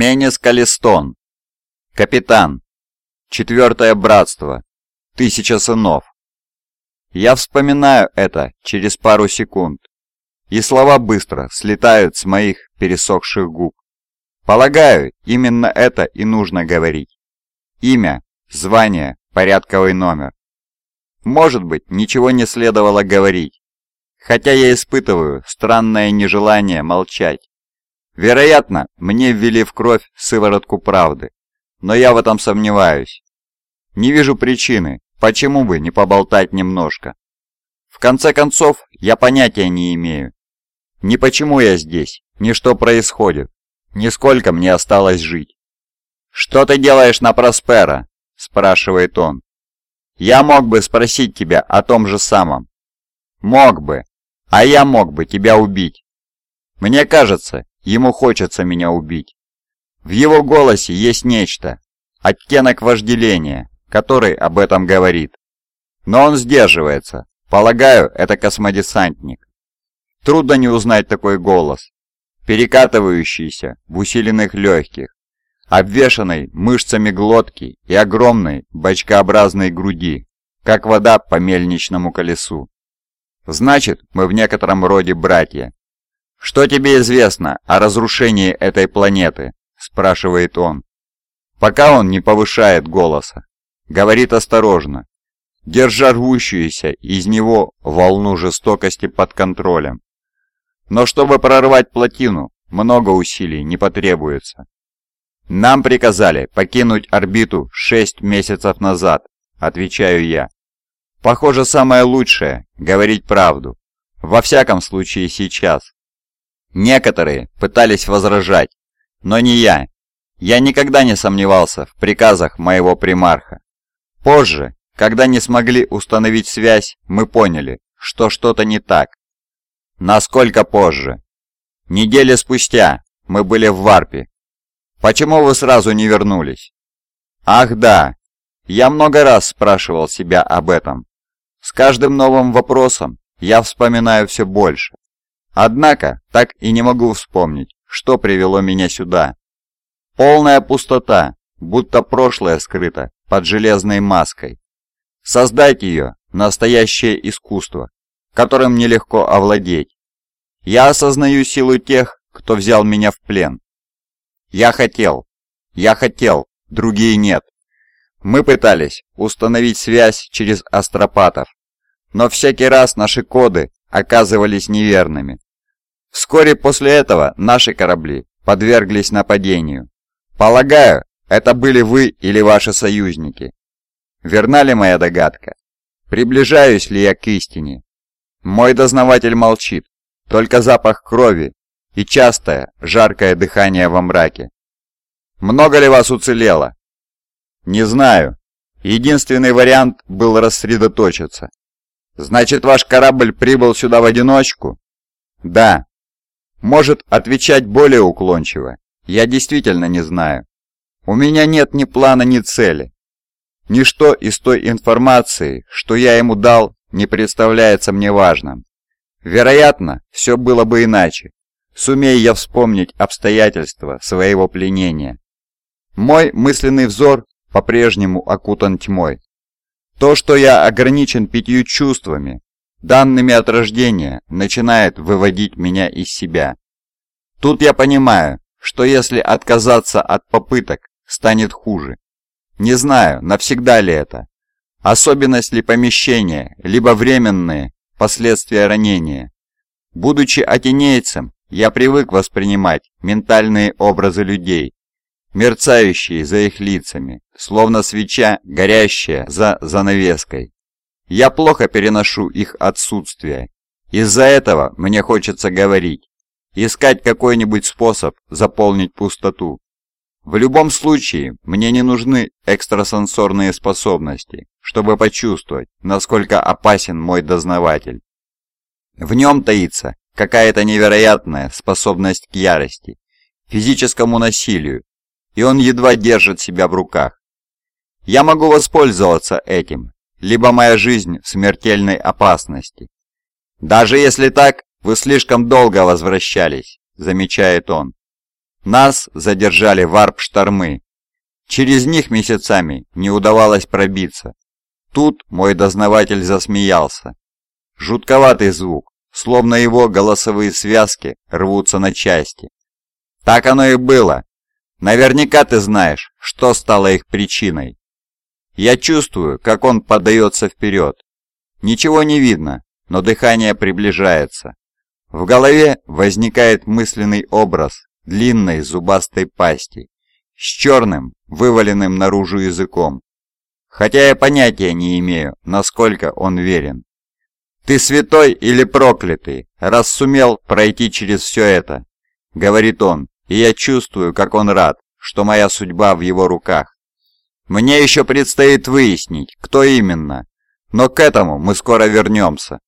Менес Калистон. Капитан. Четвертое братство. Тысяча сынов. Я вспоминаю это через пару секунд, и слова быстро слетают с моих пересохших губ. Полагаю, именно это и нужно говорить. Имя, звание, порядковый номер. Может быть, ничего не следовало говорить, хотя я испытываю странное нежелание молчать. Вероятно, мне ввели в кровь сыворотку правды, но я в этом сомневаюсь. Не вижу причины, почему бы не поболтать немножко. В конце концов, я понятия не имею. Ни почему я здесь, ни что происходит, ни сколько мне осталось жить. «Что ты делаешь на Проспера?» – спрашивает он. «Я мог бы спросить тебя о том же самом. Мог бы, а я мог бы тебя убить. Мне кажется, ему хочется меня убить. В его голосе есть нечто, оттенок вожделения, который об этом говорит. Но он сдерживается. Полагаю, это космодесантник. Трудно не узнать такой голос, перекатывающийся в усиленных легких, обвешанный мышцами глотки и огромной бочкообразной груди, как вода по мельничному колесу. Значит, мы в некотором роде братья. Что тебе известно о разрушении этой планеты? спрашивает он. Пока он не повышает голоса, говорит осторожно, держа рвущуюся из него волну жестокости под контролем. Но чтобы прорвать плотину, много усилий не потребуется. Нам приказали покинуть орбиту 6 месяцев назад, отвечаю я. Похоже, самое лучшее – говорить правду. Во всяком случае сейчас. Некоторые пытались возражать, но не я. Я никогда не сомневался в приказах моего примарха. Позже, когда не смогли установить связь, мы поняли, что что-то не так. Насколько позже? Недели спустя мы были в Варпе. Почему вы сразу не вернулись? Ах да, я много раз спрашивал себя об этом. С каждым новым вопросом я вспоминаю все больше. Однако так и не могу вспомнить, что привело меня сюда. Полная пустота, будто прошлое скрыто под железной маской. Создать ее – настоящее искусство, которым нелегко овладеть. Я осознаю силу тех, кто взял меня в плен. Я хотел, я хотел, другие нет. Мы пытались установить связь через астропатов, но всякий раз наши коды оказывались неверными. Вскоре после этого наши корабли подверглись нападению. Полагаю, это были вы или ваши союзники. Верна ли моя догадка? Приближаюсь ли я к истине? Мой дознаватель молчит, только запах крови и частое, жаркое дыхание во мраке. Много ли вас уцелело? Не знаю. Единственный вариант был рассредоточиться. Значит, ваш корабль прибыл сюда в одиночку? Да. Может отвечать более уклончиво. Я действительно не знаю. У меня нет ни плана, ни цели. Ничто из той информации, что я ему дал, не представляется мне важным. Вероятно, все было бы иначе, сумея я вспомнить обстоятельства своего пленения. Мой мысленный взор по-прежнему окутан тьмой. То, что я ограничен пятью чувствами, данными от рождения, начинает выводить меня из себя. Тут я понимаю, что если отказаться от попыток, станет хуже. Не знаю, навсегда ли это. Особенность ли помещения, либо временные последствия ранения. Будучи атинейцем, я привык воспринимать ментальные образы людей, мерцающие за их лицами, словно свеча, горящая за занавеской. Я плохо переношу их отсутствие. Из-за этого мне хочется говорить, искать какой-нибудь способ заполнить пустоту. В любом случае, мне не нужны экстрасенсорные способности, чтобы почувствовать, насколько опасен мой дознаватель. В нем таится какая-то невероятная способность к ярости, физическому насилию, и он едва держит себя в руках. Я могу воспользоваться этим, либо моя жизнь в смертельной опасности. Даже если так, вы слишком долго возвращались, замечает он. Нас задержали варп-штормы. Через них месяцами не удавалось пробиться. Тут мой дознаватель засмеялся. Жутковатый звук, словно его голосовые связки рвутся на части. Так оно и было. Наверняка ты знаешь, что стало их причиной. Я чувствую, как он подается вперед. Ничего не видно, но дыхание приближается. В голове возникает мысленный образ длинной зубастой пасти с черным, вываленным наружу языком. Хотя я понятия не имею, насколько он верен. «Ты святой или проклятый, раз сумел пройти через все это?» — говорит он, и я чувствую, как он рад, что моя судьба в его руках. Мне еще предстоит выяснить, кто именно, но к этому мы скоро вернемся.